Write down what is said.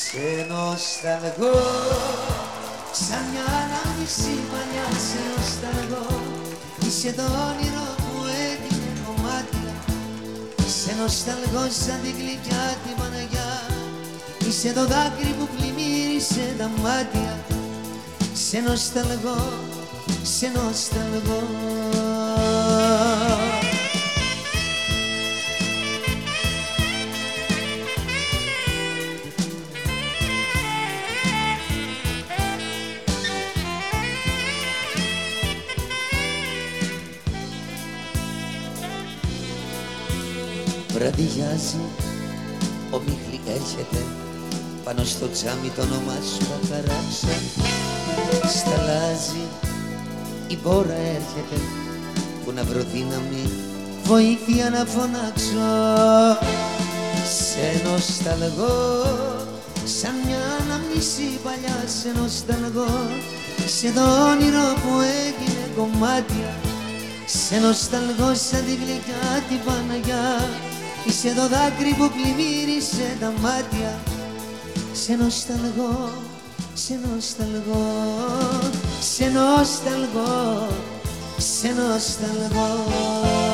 Σε νοσταλγώ σαν μια ανάμιση παλιά σε νοσταλγώ Είσαι το όνειρο που έγινε κομμάτια Σε νοσταλγώ σαν την γλυκιά τη Παναγιά. Είσαι το δάκρυ που πλημμύρισε τα μάτια Σε νοσταλγώ, σε νοσταλγώ Βραδιάζει, ο Μίχλη έρχεται πάνω στο τζάμι το όνομά σου θα χαράξω Σταλάζει, η μπόρα έρχεται που να βρω δύναμη βοήθεια να φωνάξω. Σε νοσταλγώ σαν μια αναμνήση παλιά σε νοσταλγώ. Σε το όνειρο που έγινε κομμάτια σε νοσταλγώ σαν τη γλυκιά την Παναγιά Είσαι το δάκρυ που πλημμύρισε τα μάτια. Σε νοσταλγώ, σε νοσταλγώ Σε νοσταλγώ, σε νοσταλγώ